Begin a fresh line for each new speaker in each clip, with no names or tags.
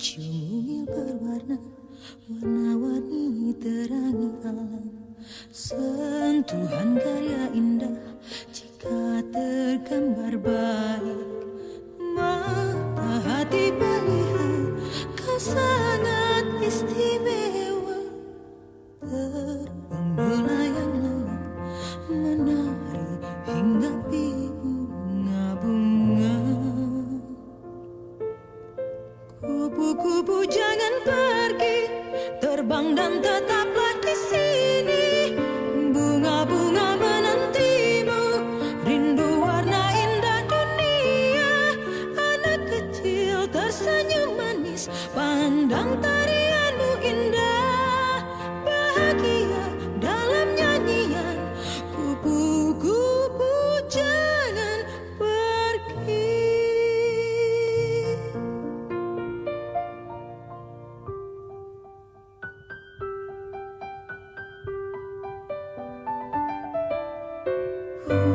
Cemil berwarna Warna-warni terangi alam Sentuhan karya indah Jika tergambar baik. Mata hati melihat Kau sangat istimewa. Terbang Kupu-kupu jangan pergi. Terbang dan tetaplah di sini. Bunga-bunga menantimu. Rindu warna indah dunia. Anak kecil tersenyum manis. Pandang tarianmu Kecil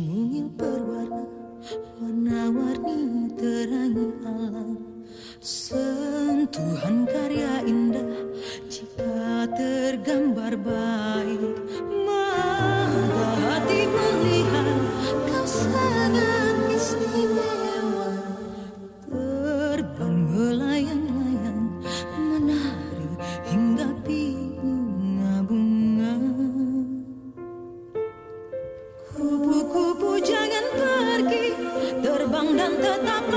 mungil berwarna Warna-warni terangi alam. Sentuhan terbang dan tetap